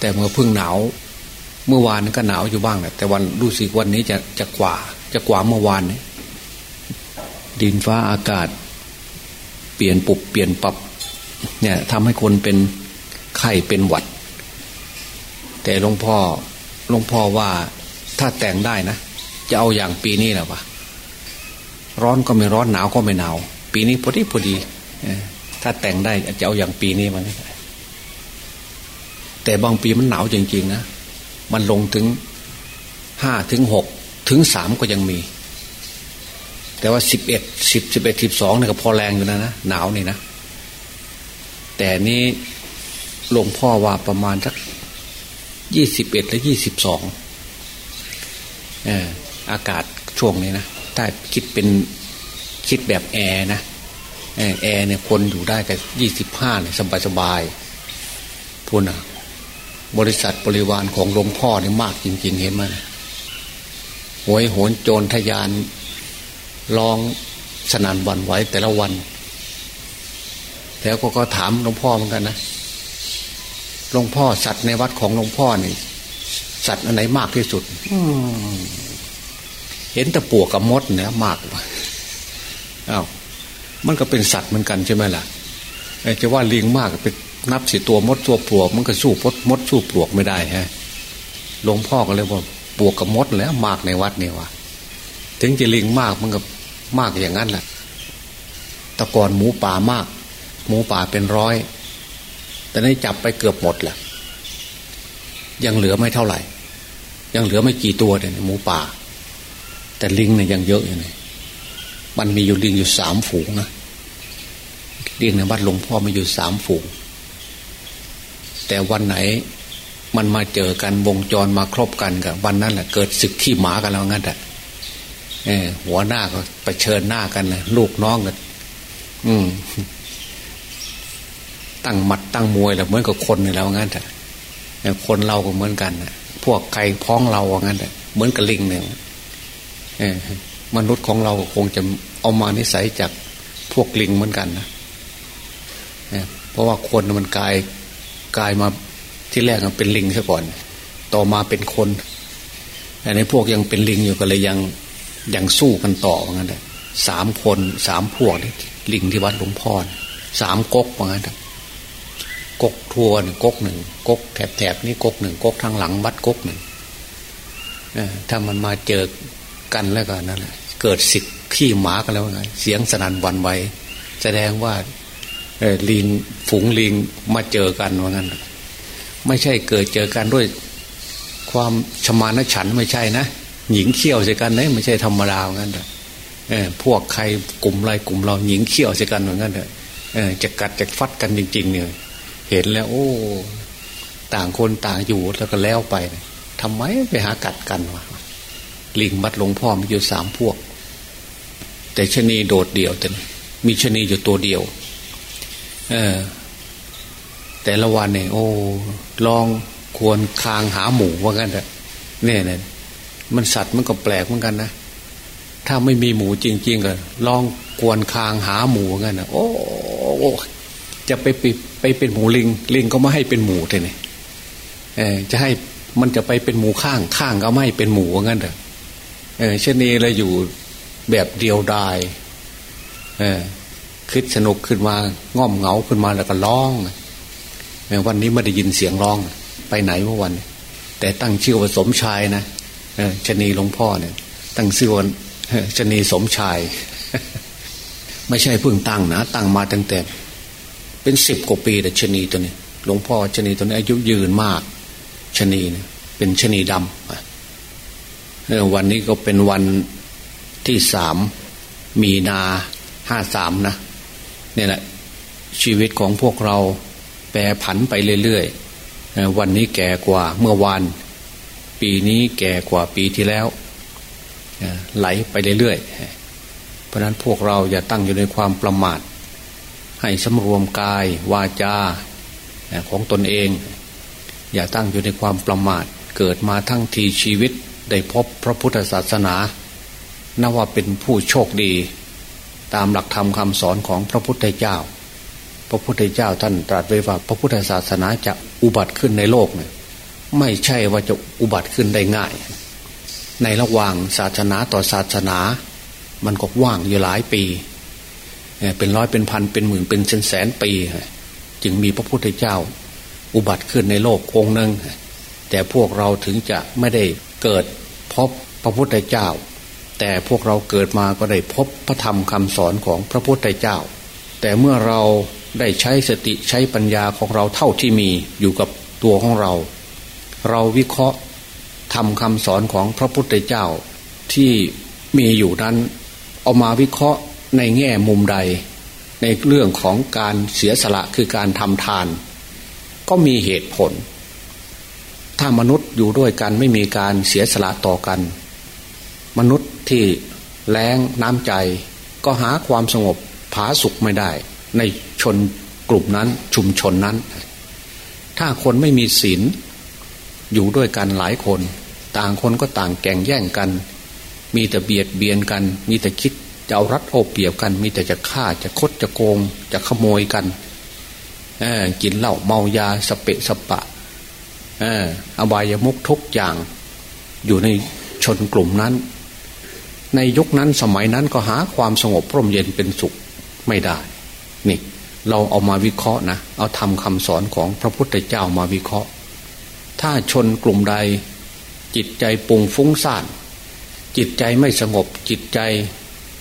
แต่เมื่อพึ่งหนาวเมื่อวานก็หนาวอยู่บ้างแหละแต่วันรู้สึกวันนี้จะจะกว่า จะกว่าเมื่อวานนี้ดินฟ้าอากาศ เปลี่ยนปุบเปลี่ยนปรับ เนี่ยทำให้คนเป็นไข้เป็นหวัด แต่หลวงพ่อหลวงพ่อว่าถ้าแต่งได้นะ จะเอาอย่างปีนี้แหละวะร้อนก็ไม่ร้อนหนาวก็ไม่หนาว ปีนี้พอดีพอดีถ้าแต่งได้จะเอาอย่างปีนี้มัน แต่บางปีมันหนาวจริงๆนะ มันลงถึงห้าถึงหกถึงสามก็ยังมี แต่ว่าสิบเอ็ดสิบสิบเอ็ดสิบสองเนี่ยก็พอแรงอยู่นะนะหนาวนี่นะ แต่นี้หลวงพ่อว่าประมาณสักยี่สิบเอ็ดและยี่สิบสองอากาศช่วงนี้นะ ถ้าคิดเป็นคิดแบบแอร์นะแอร์เนี่ยคนอยู่ได้กับยี่สิบห้าเนี่ยสบายสบายพูดนะ บริษัทบริวารของหลวงพ่อเนี่ยมากจริง ๆ เห็นไหมหวยโหนโจรทยานลองสนันวันไหวแต่ละวัน แล้วก็ก็ถามหลวงพ่อเหมือนกันนะหลวงพ่อสัตว์ในวัดของหลวงพ่อนี่ สัตว์อันไหนมากที่สุดเห็นแต่ปวกกับมดเนี่ยมากอ้าวมันก็เป็นสัตว์เหมือนกันใช่ไหมล่ะจะว่าลิงมากเป็น นับสิตัวมดตัวปลวก มันก็สู้พดมดสู้ปลวกไม่ได้ฮะหลวงพ่อก็เลยว่าปลวกกับมดแล้วมากในวัดเนี่ยวะถึงจะลิงมากมันก็มากอย่างนั้นแหละตะกอนหมูป่ามาก หมูป่าเป็นร้อย แต่นี้จับไปเกือบหมดแหละยังเหลือไม่เท่าไหร่ ยังเหลือไม่กี่ตัวเนี่ยหมูป่า แต่ลิงเนี่ยยังเยอะอยู่เลยมันมีอยู่ลิงอยู่สามฝูงนะลิงในวัดหลวงพ่อมีอยู่สามฝูง แต่วันไหนมันมาเจอกันวงจรมาครบกันกับวันนั้นแหละเกิดศึกขี้หมากันแล้วงั้นแหละหัวหน้าก็ไปเชิญหน้ากันเลยลูกน้องกันอืม ตั้งมัดตั้งมวยแล้วเหมือนกับคนนี่แล้วงั้นแหละคนเราก็เหมือนกันนะพวกใครพ้องเราว่างั้นแหละเหมือนกับลิงเนี่ยมนุษย์ของเราคงจะเอามานิสัยจากพวกลิงเหมือนกันนะเพราะว่าคนมันกาย กลายมาที่แรกเป็นลิงซะก่อน ต่อมาเป็นคนแต่ในพวกยังเป็นลิงอยู่ก็เลยยังยังสู้กันต่อว่างั้นเลยสามคนสามพวกนี่ลิงที่วัดหลวงพ่อสามก๊กว่างั้นก๊กทัวร์ก๊กหนึ่งก๊กแถบแถบนี่ก๊กหนึ่งก๊กทางหลังวัดก๊กหนึ่งถ้ามันมาเจอกันแล้วก็นั่นแหละเกิดสิกขี้หมากันแล้วไงเสียงสนั่นวันไหวแสดงว่า ลิงฝูงลิงมาเจอกันว่างั้น ไม่ใช่เกิดเจอกันด้วย ความชมานะฉันไม่ใช่นะหญิงเขี้ยวใส่กันนะไม่ใช่ธรรมดางั้นเออพวกใครกลุ่มไรกลุ่มเราหญิงเขี้ยวใส่กันเหมือนกันเออจะกัดจะฟัดกันจริง ๆ เนี่ย เห็นแล้ว โอ้ ต่างคนต่างอยู่แล้วก็แล้วไปทำไมไปหากัดกันวะลิงบัดหลวงพ่อมีอยู่สามพวก แต่ชนีโดดเดี่ยวแต่มีชนีอยู่ตัวเดียว เออ แต่ละวันเนี่ยโอ้ลองควรคางหาหมูว่ากันเถอะเนี่ยเนี่ยมันสัตว์มันก็แปลกเหมือนกันนะถ้าไม่มีหมูจริงๆก็ลองกวนคางหาหมูกันนะโอ้จะไปไปไปเป็นหมูลิงลิงก็ไม่ให้เป็นหมูเลยเนี่ยเออจะให้มันจะไปเป็นหมูข้างข้างก็ไม่ให้เป็นหมูว่างั้นเถอะเออเช่นนี้เราอยู่แบบเดียวดายเออ คิดสนุกขึ้นมาง่อมเหงาขึ้นมาแล้วก็ร้องวันนี้ไม่ได้ยินเสียงร้อง ไปไหนเมื่อวัน แต่ตั้งชื่อว่าสมชายนะชนีหลวงพ่อเนี่ย ตั้งชื่อว่าชนีสมชาย ไม่ใช่เพิ่งตั้งนะตั้งมาตั้งแต่ เป็นสิบกว่าปีแต่ชนีตัวนี้ หลวงพ่อชนีตัวนี้อายุยืนมากชนีเนี่ยเป็นชนีดำวันนี้ก็เป็นวันที่สามมีนาห้าสามนะ นี่แหละชีวิตของพวกเราแปรผันไปเรื่อยๆ วันนี้แก่กว่าเมื่อวาน ปีนี้แก่กว่าปีที่แล้ว ไหลไปเรื่อยๆ เพราะนั้นพวกเราอย่าตั้งอยู่ในความประมาท ให้สำรวมกายวาจาของตนเอง อย่าตั้งอยู่ในความประมาท เกิดมาทั้งทีชีวิตได้พบพระพุทธศาสนา นับว่าเป็นผู้โชคดี ตามหลักธรรมคาสอนของพระพุทธเจ้า พระพุทธเจ้าท่านตรัสไว้ว่า พระพุทธศาสนาจะอุบัติขึ้นในโลกเนี่ยไม่ใช่ว่าจะอุบัติขึ้นได้ง่าย ในระหว่างศาสนาต่อศาสนา มันก็ว่างอยู่หลายปี เป็นร้อยเป็นพันเป็นหมื่นเป็นแสนแสนปี จึงมีพระพุทธเจ้า อุบัติขึ้นในโลกองค์หนึ่งแต่พวกเราถึงจะไม่ได้เกิดพบพระพุทธเจ้า แต่พวกเราเกิดมาก็ได้พบพระธรรมคำสอนของพระพุทธเจ้า แต่เมื่อเราได้ใช้สติใช้ปัญญาของเราเท่าที่มีอยู่กับตัวของเรา เราวิเคราะห์ทำคำสอนของพระพุทธเจ้าที่มีอยู่นั้น เอามาวิเคราะห์ในแง่มุมใด ในเรื่องของการเสียสละคือการทำทาน ก็มีเหตุผล ถ้ามนุษย์อยู่ด้วยกันไม่มีการเสียสละต่อกัน มนุษย์ที่แรงน้ำใจ ก็หาความสงบผาสุขไม่ได้ ในชนกลุ่มนั้นชุมชนนั้น ถ้าคนไม่มีศีลอยู่ด้วยกันหลายคน ต่างคนก็ต่างแก่งแย่งกัน มีแต่เบียดเบียนกัน มีแต่คิดจะเอารัดโอเปียบกัน มีแต่จะฆ่าจะคดจะโกง จะขโมยกันกินเหล้าเมายาสเปะสปะอบายมุกทุกอย่าง อยู่ในชนกลุ่มนั้น ในยุคนั้นสมัยนั้นก็หาความสงบร่มเย็นเป็นสุขไม่ได้ นี่ เราเอามาวิเคราะห์นะ เอาทำคำสอนของพระพุทธเจ้ามาวิเคราะห์ ถ้าชนกลุ่มใด จิตใจปุงฟุ้งซ่าน จิตใจไม่สงบ จิตใจ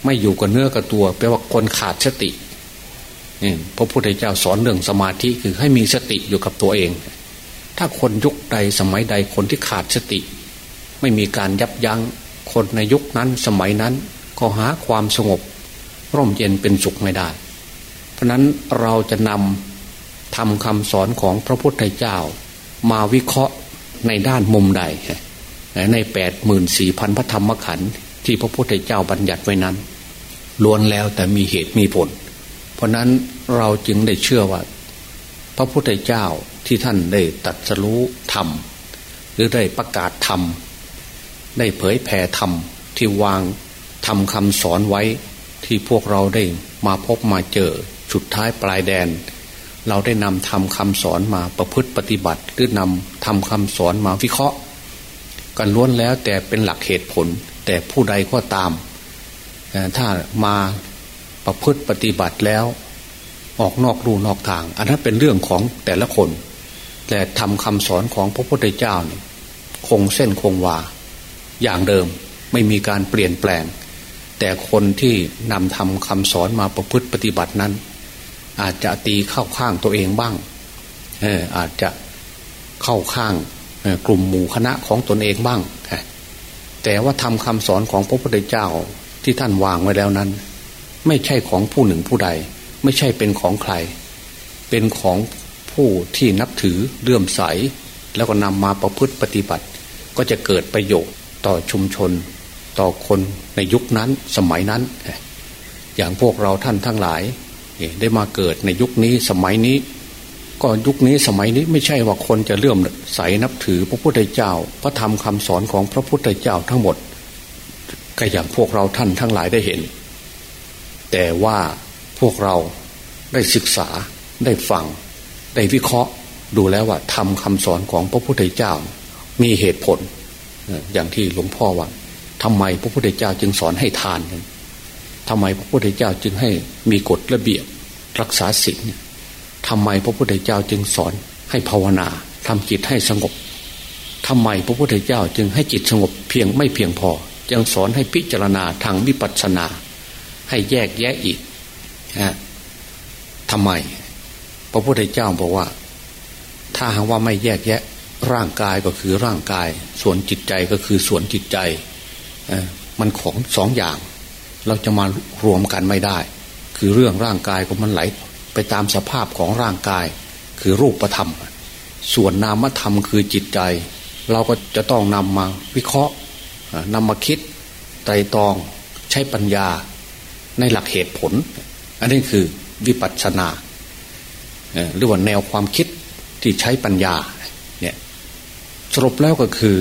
ไม่อยู่กับเนื้อกับตัวแปลว่าคนขาดสตินี่พระพุทธเจ้าสอนเรื่องสมาธิคือให้มีสติอยู่กับตัวเอง ถ้าคนยุคใดสมัยใดคนที่ขาดสติ ไม่มีการยับยัง้ง คนในยุคนั้นสมัยนั้นก็หาความสงบ ร่มเย็นเป็นสุขไม่ได้ เพราะนั้นเราจะนำทำคำสอนของพระพุทธเจ้า มาวิเคราะห์ในด้านมุมใด ในแปดหมื่นสี่พันพระธรรมขันธ์ที่พระพุทธเจ้าบัญญัติไว้นั้นล้วนแล้วแต่มีเหตุมีผล เพราะนั้นเราจึงได้เชื่อว่า พระพุทธเจ้าที่ท่านได้ตัดสรู้ธรรม หรือได้ประกาศธรรม ได้เผยแผ่ธรรมที่วางทำคำสอนไว้ที่พวกเราได้มาพบมาเจอสุดท้ายปลายแดน เราได้นำทำคำสอนมาประพฤติปฏิบัติ หรือนำทำคำสอนมาวิเคราะห์ กันล้วนแล้วแต่เป็นหลักเหตุผล แต่ผู้ใดก็ตาม ถ้ามาประพฤติปฏิบัติแล้ว ออกนอกรูนอกทาง อันนั้นเป็นเรื่องของแต่ละคน แต่ทำคำสอนของพระพุทธเจ้าเนี่ยคงเส้นคงวา อย่างเดิมไม่มีการเปลี่ยนแปลง แต่คนที่นำทำคำสอนมาประพฤติปฏิบัตินั้น อาจจะตีเข้าข้างตัวเองบ้างเอออาจจะเข้าข้างกลุ่มหมู่คณะของตนเองบ้าง แต่ว่าทำคำสอนของพระพุทธเจ้าที่ท่านวางไว้แล้วนั้น ไม่ใช่ของผู้หนึ่งผู้ใด ไม่ใช่เป็นของใคร เป็นของผู้ที่นับถือเลื่อมใส แล้วก็นำมาประพฤติปฏิบัติ ก็จะเกิดประโยชน์ ต่อชุมชน ต่อคนในยุคนั้นสมัยนั้น อย่างพวกเราท่านทั้งหลายได้มาเกิดในยุคนี้สมัยนี้ก็ยุคนี้สมัยนี้ไม่ใช่ว่าคนจะเลื่อมใสนับถือพระพุทธเจ้า พระธรรมคำสอนของพระพุทธเจ้าทั้งหมด ก็อย่างพวกเราท่านทั้งหลายได้เห็น แต่ว่าพวกเราได้ศึกษาได้ฟัง ได้วิเคราะห์ดูแล้วว่าทำคำสอนของพระพุทธเจ้า มีเหตุผล อย่างที่หลวงพ่อว่าทำไมพระพุทธเจ้าจึงสอนให้ทานทำไมพระพุทธเจ้าจึงให้มีกฎระเบียบรักษาศีลทำไมพระพุทธเจ้าจึงสอนให้ภาวนาทำจิตให้สงบทำไมพระพุทธเจ้าจึงให้จิตสงบเพียงไม่เพียงพอยังสอนให้พิจารณาทางวิปัสสนา ให้แยกแยะอีกฮะทำไม พระพุทธเจ้าบอกว่า ถ้าหากว่าไม่แยกแยะ ร่างกายก็คือร่างกาย ส่วนจิตใจก็คือส่วนจิตใจมันของสองอย่าง เราจะมารวมกันไม่ได้ คือเรื่องร่างกายก็มันไหลไปตามสภาพของร่างกาย คือรูปธรรม ส่วนนามธรรมคือจิตใจ เราก็จะต้องนำมาวิเคราะห์นำมาคิดไตรตรองใช้ปัญญาในหลักเหตุผล อันนี้คือวิปัสสนาหรือว่าแนวความคิดที่ใช้ปัญญา สรุปแล้วก็คือ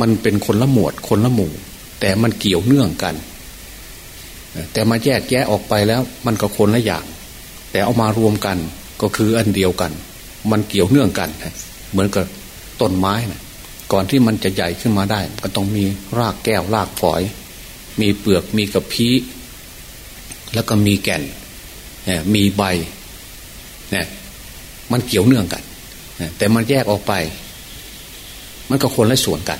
มันเป็นคนละหมวดคนละหมู่ แต่มันเกี่ยวเนื่องกัน แต่มาแยกแยะออกไปแล้ว มันก็คนละอย่าง แต่เอามารวมกันก็คืออันเดียวกัน มันเกี่ยวเนื่องกัน เหมือนกับต้นไม้นะก่อนที่มันจะใหญ่ขึ้นมาได้ ก็ต้องมีรากแก้วรากฝอย มีเปลือกมีกระพี้แล้วก็มีแก่นมีใบเนี่ยมันเกี่ยวเนื่องกัน แต่มันแยกออกไป มันก็คนละส่วนกัน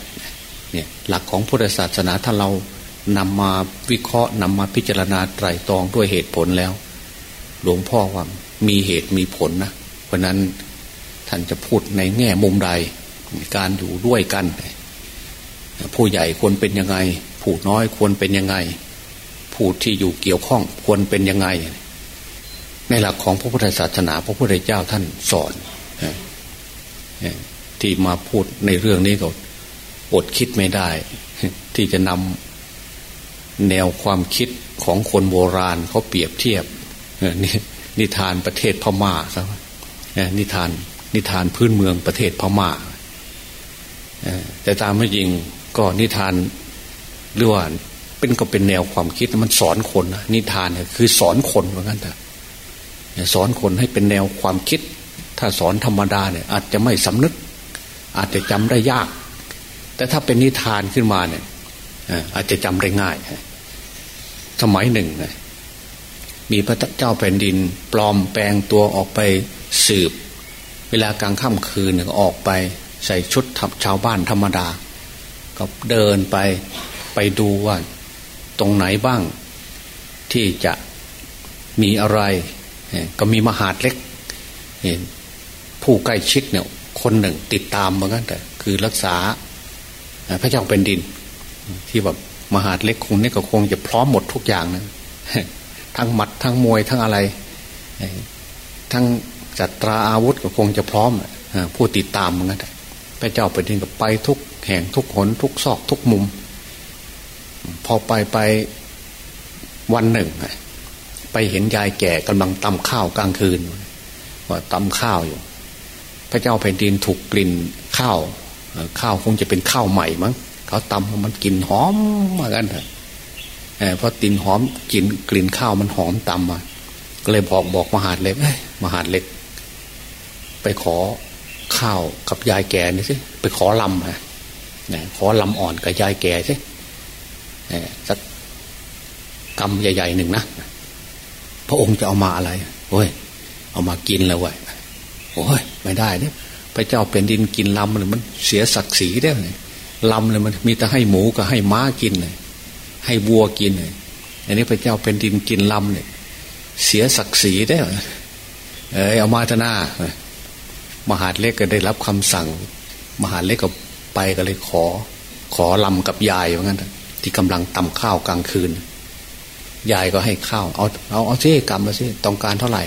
เนี่ยหลักของพุทธศาสนาถ้าเรานำมาวิเคราะห์นำมาพิจารณาไตรตรองด้วยเหตุผลแล้ว หลวงพ่อว่ามีเหตุมีผลนะ เพราะนั้นท่านจะพูดในแง่มุมใด การอยู่ด้วยกัน ผู้ใหญ่ควรเป็นยังไง ผู้น้อยควรเป็นยังไง ผู้ที่อยู่เกี่ยวข้องควรเป็นยังไง ในหลักของพระพุทธศาสนา พระพุทธเจ้าท่านสอน ที่มาพูดในเรื่องนี้ก็อดคิดไม่ได้ ที่จะนำแนวความคิดของคนโบราณเขาเปรียบเทียบนิทานประเทศพม่าครับนิทานนิทานพื้นเมืองประเทศพม่าแต่ตามไม่จริงก็นิทานหรือว่าเป็นก็เป็นแนวความคิดมันสอนคนนะนิทานเนี่ยคือสอนคนเหมือนกันแต่สอนคนให้เป็นแนวความคิด ถ้าสอนธรรมดาเนี่ยอาจจะไม่สำนึก อาจจะจำได้ยาก แต่ถ้าเป็นนิทานขึ้นมาเนี่ยอาจจะจำได้ง่าย สมัยหนึ่งมีพระเจ้าแผ่นดิน ปลอมแปลงตัวออกไปสืบ เวลากลางค่ำคืนออกไป ใส่ชุดทับชาวบ้านธรรมดา ก็เดินไปไปดูว่า ตรงไหนบ้าง ที่จะมีอะไร ก็มีมหาดเล็กผู้ใกล้ชิดเนี่ย คนหนึ่งติดตามเหมือนกันแต่คือรักษาพระเจ้าเป็นดิน ที่แบบมหาดเล็กคงนี่ก็คงจะพร้อมหมดทุกอย่างนะทั้งหมัดทั้งมวยทั้งอะไร ทั้งจัตราอาวุธก็คงจะพร้อมผู้ติดตามเหมือนกันพระเจ้าแผ่นดินก็ไปทุกแห่งทุกหนทุกซอกทุกมุม พอไปไปวันหนึ่งไปเห็นยายแก่กำลังตำข้าวกลางคืนว่าตำข้าวอยู่ ระเจ้าแผ่นดินถูกกลิ่นข้าวข้าวคงจะเป็นข้าวใหม่มั้งเขาตำมันกลิ่นหอมมากันเถอะเพราะตินหอมกลิ่นกลิ่นข้าวมันหอมตำมาก็เลยบอกบอกมหาดเล็กมหาดเล็ก ไปขอข้าวกับยายแก่นี่สิไปขอลำฮะขอลำอ่อนกับยายแก่สิสักกำใหญ่ๆหนึ่งนะพระองค์จะเอามาอะไรโอ้ยเอามากินแล้วเว้ยโอ้ย ไม่ได้เนี่ยพระเจ้าเป็นดินกินลำเลยมันเสียศักดิ์ศรีได้เลยลำเลยมันมีแต่ให้หมูกับให้ม้ากินเลยให้วัวกินเลยอันนี้พระเจ้าเป็นดินกินลำเนี่ยเสียศักดิ์ศรีได้เออเอามาทนามหาดเล็กก็ได้รับคำสั่ง มหาดเล็กก็ไปก็เลยขอ ขอลำกับยายว่างั้นที่กำลังตำข้าวกลางคืน ยายก็ให้ข้าว เอาเอาเอาที่กำมาสิต้องการเท่าไหร่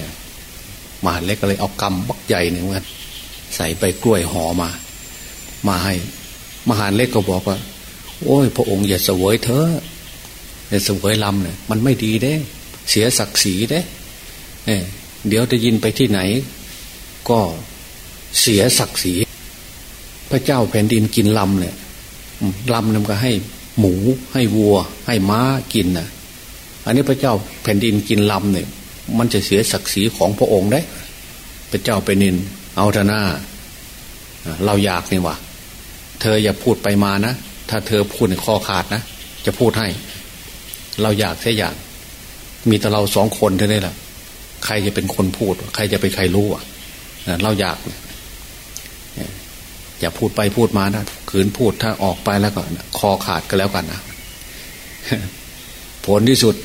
มหาเล็กก็เลยเอากำบักใหญ่หนึ่งว่าใส่ไปกล้วยห่อมา มาให้ มหาเล็กก็บอกว่า โอ้ย พระองค์อย่าเสวยเถอะอย่าเสวยลำเนี่ยมันไม่ดีเด้ เสียศักดิ์ศรีเด้เดี๋ยวจะยินไปที่ไหน ก็เสียศักดิ์ศรีพระเจ้าแผ่นดินกินลำเนี่ยลำนึงก็ให้หมูให้วัว ให้ม้ากินนะอันนี้พระเจ้าแผ่นดินกินลำเนี่ย มันจะเสียศักดิ์ศรีของพระองค์ได้พระเจ้าแผ่นดิน เอาเถอะหน้า เราอยากนี่วะเธออย่าพูดไปมานะ ถ้าเธอพูดในคอขาดนะ จะพูดให้ เราอยากแค่อย่าง มีแต่เราสองคนเท่านั้นแหละใครจะเป็นคนพูด ใครจะเป็นใครรู้อะเราอยากอย่าพูดไปพูดมานะขืนพูดถ้าออกไปแล้วก็คอขาดก็แล้วกันนะผลที่สุด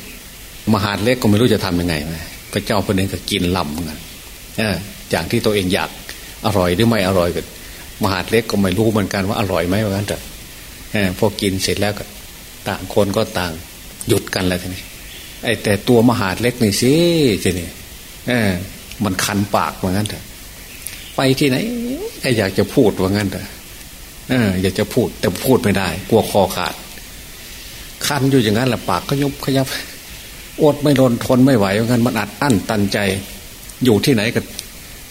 มหาดเล็กก็ไม่รู้จะทำยังไง พระเจ้าพระเนรก็กินลำเหมือนกันอย่างที่ตัวเองอยากอร่อยหรือไม่อร่อยกันมหาดเล็กก็ไม่รู้เหมือนกันว่าอร่อยไหมว่างั้นแต่พอกินเสร็จแล้วก็ต่างคนก็ต่างหยุดกันแล้วทีนี้ไอ้แต่ตัวมหาดเล็กนี่สิทีนี้มันคันปากเหมือนกันเถอะไปที่ไหนก็อยากจะพูดว่างั้นแต่เอออยากจะพูดแต่พูดไม่ได้ กลัวคอขาด คันอยู่อย่างนั้นแหละปากก็ยุบขยับ อดไม่ทนทนไม่ไหวว่างั้นมันอัดอั้นตันใจ อยู่ที่ไหนก็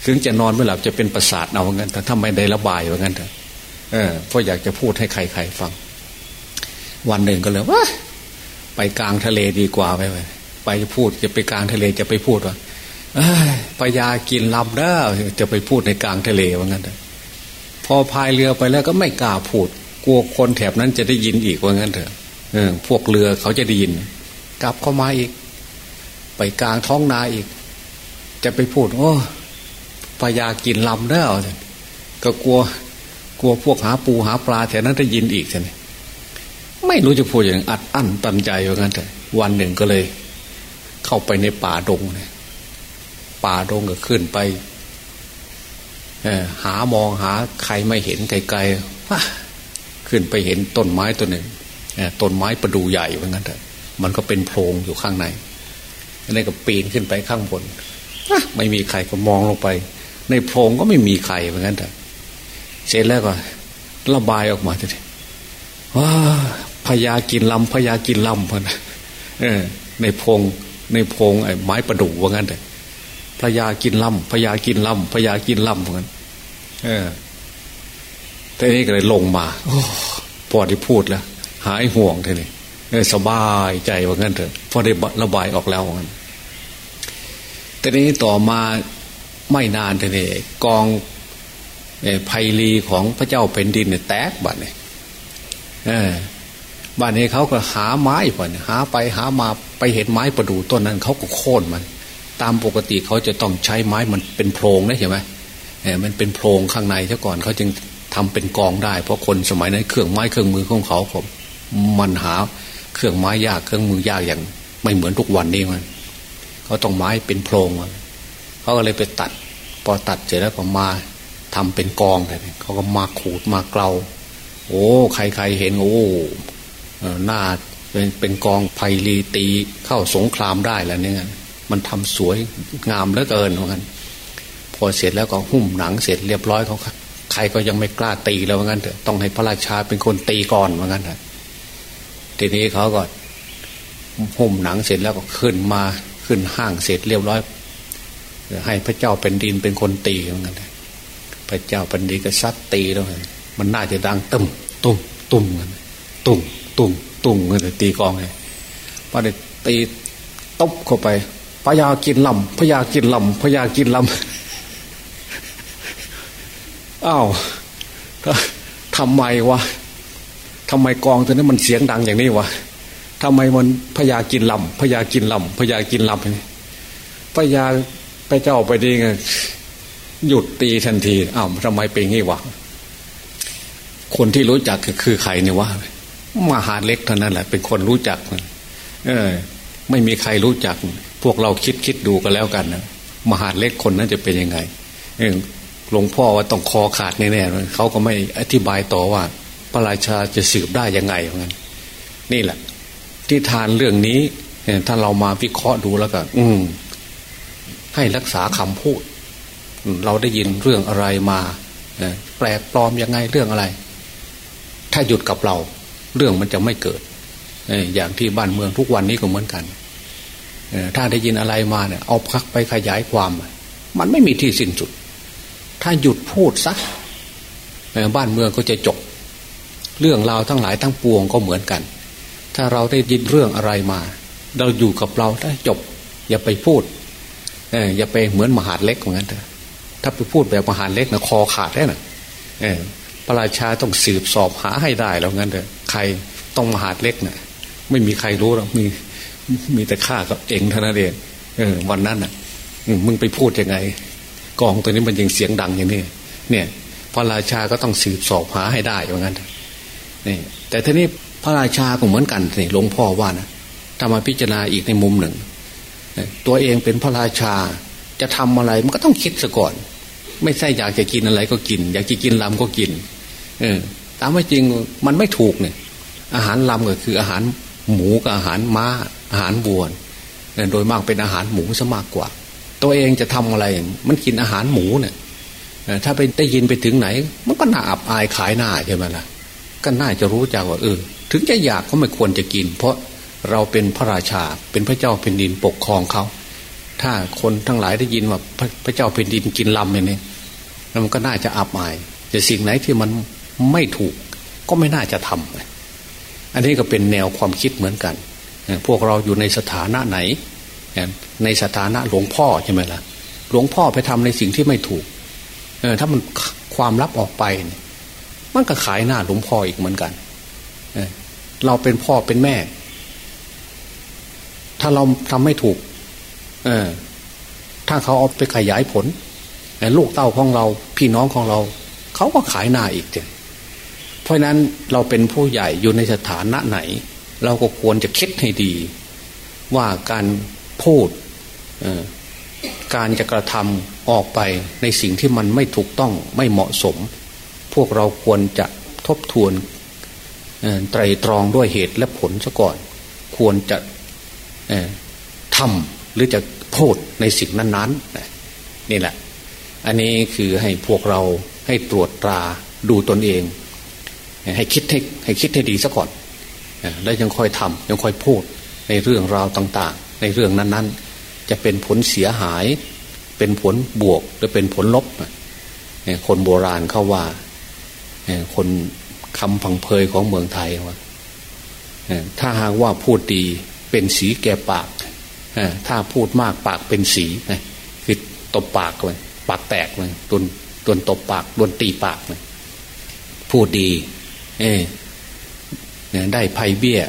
ถึงจะนอนไม่หลับจะเป็นประสาทเอาว่างั้นแต่ถ้าไม่ได้ระบายว่างั้นเถอะเออเพราะอยากจะพูดให้ใครๆฟัง วันหนึ่งก็เลยว่าไปกลางทะเลดีกว่าไปไปไปพูดจะไปกลางทะเลจะไปพูดว่าพญากินลำเด้อจะไปพูดในกลางทะเลว่างั้นพอพายเรือไปแล้วก็ไม่กล้าพูด กลัวคนแถบนั้นจะได้ยินอีกว่างั้นเถอะเออพวกเรือเขาจะได้ยิน กลับเข้ามาอีก ไปกลางท้องนาอีก จะไปพูดโอ้พยากินลำได้เอาก็กลัวกลัวพวกหาปูหาปลาแถวนั้นได้ยินอีกใช่ไหมไม่รู้จะพูดอย่างอัดอั้นตันใจว่างั้นเถอะวันหนึ่งก็เลย เข้าไปในป่าดงเนี่ยป่าดงก็ขึ้นไปหามองหาใครไม่เห็นไกลๆขึ้นไปเห็นต้นไม้ตัวหนึ่งต้นไม้ประดูใหญ่เหมือนกันแต่ มันก็เป็นโพรงอยู่ข้างในนนี้ก็ปีนขึ้นไปข้างบนไม่มีใครก็มองลงไป ในโพรงก็ไม่มีใครเหมือนกันแต่เสร็จแล้วก็ระบายออกมาทีว้าพญากินลำพญากินลำพนะเออ ในโพรงในโพรงไอ้ไม้ประดู่ว่างั้นแต่พญากินลำพญากินลำพญากินลำเหมือนเออแต่นี้ก็เลยลงมาอพอได้พูดแล้ว หายห่วงทีนี้ สบายใจว่างั้นเถอะพอได้ระบายออกแล้วว่างั้นแต่นี้ต่อมาไม่นานทีนี้กองไพลีของพระเจ้าแผ่นดินเนี่ยแตกบัดเนี่ยบ้านนี้เขาก็หาไม้ก่อนหาไปหามาไปเห็นไม้ประดู่ต้นนั้นเขาก็โค่นมัน ตามปกติเขาจะต้องใช้ไม้มันเป็นโพรงนะเห็นไหมเมันเป็นโพรงข้างในซะก่อนเขาจึงทำเป็นกองได้ เพราะคนสมัยนั้นเครื่องไม้เครื่องมือของเขาผมมันหา เครื่องไม้ยากเครื่องมือยากอย่าง ไม่เหมือนทุกวันนี้มันเขาต้องไม้เป็นโพรงมันเขาก็เลยไปตัด พอตัดเสร็จแล้วก็มาทำเป็นกองเลยเขาก็มาขูดมาเกลาโอ้ ใครๆเห็นโอ้หน้าเป็นเป็นกองไพลีตีเข้าสงครามได้แล้วเนี่ยมันทำสวยงามเหลือเกินเหมือนกันพอเสร็จแล้วก็หุ้มหนังเสร็จเรียบร้อยเขาใครก็ยังไม่กล้าตีแล้วเหมือนกันเถอะต้องให้พระราชาเป็นคนตีก่อนเหมือนกันเถอะ ทีนี้เขาก็หุ้มหนังเสร็จแล้วก็ขึ้นมาขึ้นห้างเสร็จเรียบร้อย ให้พระเจ้าเป็นดินเป็นคนตีเหมือนกันพระเจ้าเป็นดินก็ซัดตีแล้วมันน่าจะดังตุ้มตุ้มตุ้มกันตุ้มตุ้มตุ้มกันตีกองเลยพอได้ตีตบเข้าไปพญากินลำพญากินลำพญากินลำอ้าวทำไมวะ ทำไมกองตัวนี้มันเสียงดังอย่างนี้วะทำไมมันพญากินลำพญากินลำพญากินลำพญาไปเจ้าไปดีไงหยุดตีทันทีอ้าวทำไมเป็นงี้วะคนที่รู้จักคือใครเนี่ยวะมหาเล็กเท่านั้นแหละเป็นคนรู้จักเออ ไม่มีใครรู้จัก พวกเราคิดคิดดูกันแล้วกันนะมหาเล็กคนนั้นจะเป็นยังไงหลวงพ่อว่าต้องคอขาดแน่ๆเขาก็ไม่อธิบายต่อว่า พระราชาจะสืบได้ยังไงเหมือนกันนี่แหละ ที่ทานเรื่องนี้ถ้าเรามาวิเคราะห์ดูแล้วก็อืมให้รักษาคำพูดเราได้ยินเรื่องอะไรมาแปลกปลอมยังไงเรื่องอะไร ถ้าหยุดกับเรา เรื่องมันจะไม่เกิดอย่างที่บ้านเมืองทุกวันนี้ก็เหมือนกันถ้าได้ยินอะไรมาเนี่ยเอาพักไปขยายความ มันไม่มีที่สิ้นสุด ถ้าหยุดพูดสักบ้านเมืองก็จะจบ เรื่องราวทั้งหลายทั้งปวงก็เหมือนกัน ถ้าเราได้ยินเรื่องอะไรมา เราอยู่กับเราได้จบ อย่าไปพูดอย่าไปเหมือนมหาเล็กเหมือนกันเถอะถ้าไปพูดแบบมหาเล็กนะคอขาดแน่น่ะพระราชาต้องสืบสอบหาให้ได้แล้วงั้นเถอะใครต้องมหาเล็กเนะ่ะไม่มีใครรู้หรอกมีมีแต่ข้ากับเองเท่านั้นเองเออ วันนั้นอะมึงไปพูดยังไง กองตัวนี้มันยังเสียงดังอย่างนี้เนี่ย พระราชาก็ต้องสืบสอบหาให้ได้เหมือนกัน นี่แต่ทีนี้พระราชาก็เหมือนกันนี่หลวงพ่อว่านะถ้ามาพิจารณาอีกในมุมหนึ่งตัวเองเป็นพระราชาจะทำอะไรมันก็ต้องคิดซะก่อน ไม่ใช่อยากจะกินอะไรก็กิน อยากจะกินลำก็กิน เออ ตามไม่จริงมันไม่ถูกเนี่ย อาหารลำก็คืออาหารหมูกับอาหารม้า อาหารวัวโดยมากเป็นอาหารหมูซะมากกว่า ตัวเองจะทำอะไร มันกินอาหารหมูเนี่ยถ้าไปได้ยินไปถึงไหน มันก็น่าอับอายขายหน้าใช่ไหมล่ะ ก็น่าจะรู้จักว่าเออถึงจะอยากก็ไม่ควรจะกิน เพราะเราเป็นพระราชาเป็นพระเจ้าแผ่นดินปกครองเขา ถ้าคนทั้งหลายได้ยินว่าพระเจ้าแผ่นดินกินลำอย่างนี้มันก็น่าจะอับอาย แต่สิ่งไหนที่มันไม่ถูกก็ไม่น่าจะทำอันนี้ก็เป็นแนวความคิดเหมือนกัน พวกเราอยู่ในสถานะไหน ในสถานะหลวงพ่อใช่ไหมละ่ะ หลวงพ่อไปทำในสิ่งที่ไม่ถูก ถ้ามันความลับออกไปเนี่ย มันก็ขายหน้าหลวงพ่ออีกเหมือนกันเราเป็นพ่อเป็นแม่ ถ้าเราทำไม่ถูก เออ ถ้าเขาเอาไปขยายผลลูกเต้าของเรา พี่น้องของเรา เขาก็ขายหน้าอีกเจเพราะนั้นเราเป็นผู้ใหญ่อยู่ในสถานะไหน เราก็ควรจะคิดให้ดี ว่าการพูดการจะกระทำออกไปในสิ่งที่มันไม่ถูกต้องไม่เหมาะสม พวกเราควรจะทบทวนไตรตรองด้วยเหตุและผลซะก่อน ควรจะทำหรือจะพูดในสิ่งนั้นๆนี่แหละ อันนี้คือให้พวกเราให้ตรวจตราดูตนเอง ให้คิดให้ให้คิดให้ดีซะก่อนแล้วยังค่อยทำยังค่อยพูดในเรื่องราวต่างๆ ในเรื่องนั้นๆ จะเป็นผลเสียหาย เป็นผลบวกหรือเป็นผลลบ คนโบราณเขาว่า คนคำพังเพยของเมืองไทยว่าถ้าหากว่าพูดดีเป็นสีแก่ปากถ้าพูดมากปากเป็นสีคือตบปากเลยปากแตกเลยตนตนตบปากโดนตีปากเลยพูดดี เอได้ไพ่เบี้ย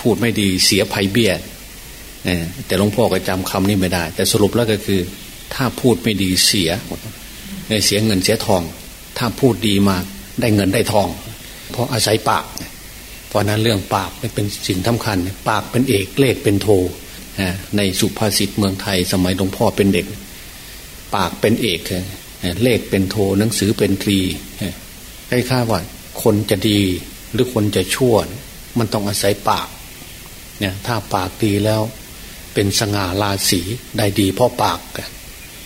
พูดไม่ดีเสียไพ่เบี้ยแต่หลวงพ่อก็จำคำนี้ไม่ได้ แต่สรุปแล้วก็คือ ถ้าพูดไม่ดีเสียเสียเงินเสียทอง ถ้าพูดดีมาก ได้เงินได้ทอง เพราะอาศัยปาก เพราะนั้นเรื่องปากเป็นสิ่งสาคัญ ปากเป็นเอกเลขเป็นโทในสุภาษิตเมืองไทย สมัยหลวงพ่อเป็นเด็ก ปากเป็นเอกเลขเป็นโทหนังสือเป็นตรีใล้ค่าว่า คนจะดีหรือคนจะชั่ว มันต้องอาศัยปากเนี่ยถ้าปากดีแล้ว เป็นสง่าราศีได้ดีเพราะปาก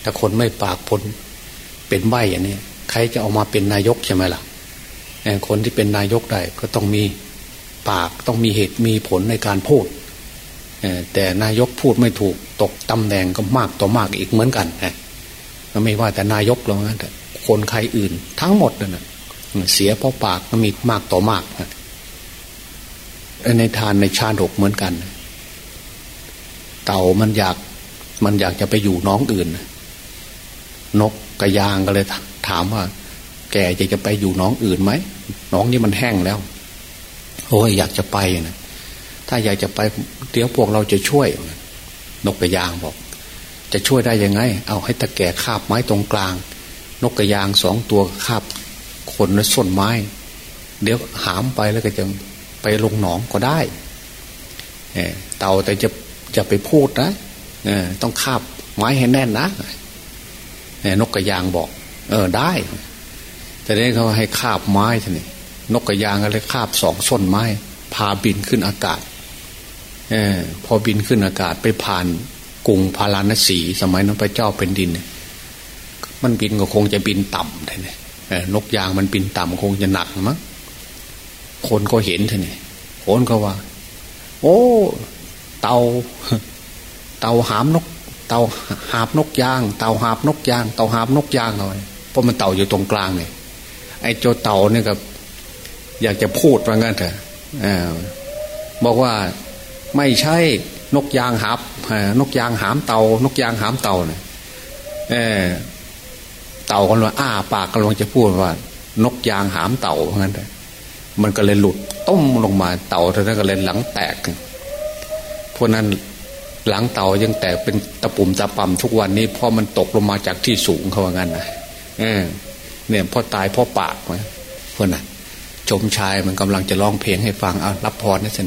แต่คนไม่ปากพ้นเป็นใบอย่างนี้ใครจะออกมาเป็นนายกใช่ไหมล่ะ คนที่เป็นนายกได้ก็ต้องมีปากต้องมีเหตุมีผลในการพูดแต่นายกพูดไม่ถูกตกตำแหน่งก็มากต่อมากอีกเหมือนกันนะไม่ว่าแต่นายกหรอกนะแต่คนใครอื่น ทั้งหมดนั่นเสียเพราะปากมันมีมากต่อมากในทานในชาดกเหมือนกัน เต่ามันอยากมันอยากจะไปอยู่น้องอื่น นกกระยางก็เลยถามว่า แกจะจะไปอยู่น้องอื่นไหมน้องนี่มันแห้งแล้วโอ้ยอยากจะไปนะถ้าอยากจะไปเดี๋ยวพวกเราจะช่วยนกกระยางบอก จะช่วยได้ยังไง เอาให้ตะแก่คาบไม้ตรงกลาง นกกระยางสองตัวคาบคนและส้นไม้ เดี๋ยวหามไปแล้วก็จะไปลงหนองก็ได้เต่าแต่จะจะไปพูดนะต้องคาบไม้ให้แน่นนะนกกระยางบอก เออได้ แต่นี้เขาให้คาบไม้ท่านี่นกกระยางก็เลยคาบสองส้นไม้ พาบินขึ้นอากาศอพอบินขึ้นอากาศไปผ่านกรุงพาราณสี สมัยนั้นพระเจ้าเป็นดิน มันบินก็คงจะบินต่ำท่านี่นกยางมันบินต่ำคงจะหนักมั้งคนก็เห็นท่านี่คนก็ว่า โอ้ เตาเตาหามนก เตาหาบนกยาง เตาหาบนกยาง เตาหาบนกยางหน่อยเพราะมันเต่าอยู่ตรงกลางเนี่ย ไอ้โจเต่าเนี่ยกับอยากจะพูดว่างั้นเถอะบอกว่าไม่ใช่นกยางหาบนกยางหามเตา นกยางหามเตาเนี่ยเต่ากำลังอ้าปากกำลังจะพูดว่า นกยางหามเต่าเพราะงั้นมันก็เลยหลุดต้มลงมาเต่าเท่านั้นก็เลยหลังแตกเพราะนั้นหลังเต่ายังแตกเป็นตะปุ่มตะปำทุกวันนี้เพราะมันตกลงมาจากที่สูงเขาว่างั้นนะเออ เนี่ยพ่อตายพ่อปากนะเพราะนั้นชมชายมันกำลังจะร้องเพลงให้ฟังเอารับพรนะสิ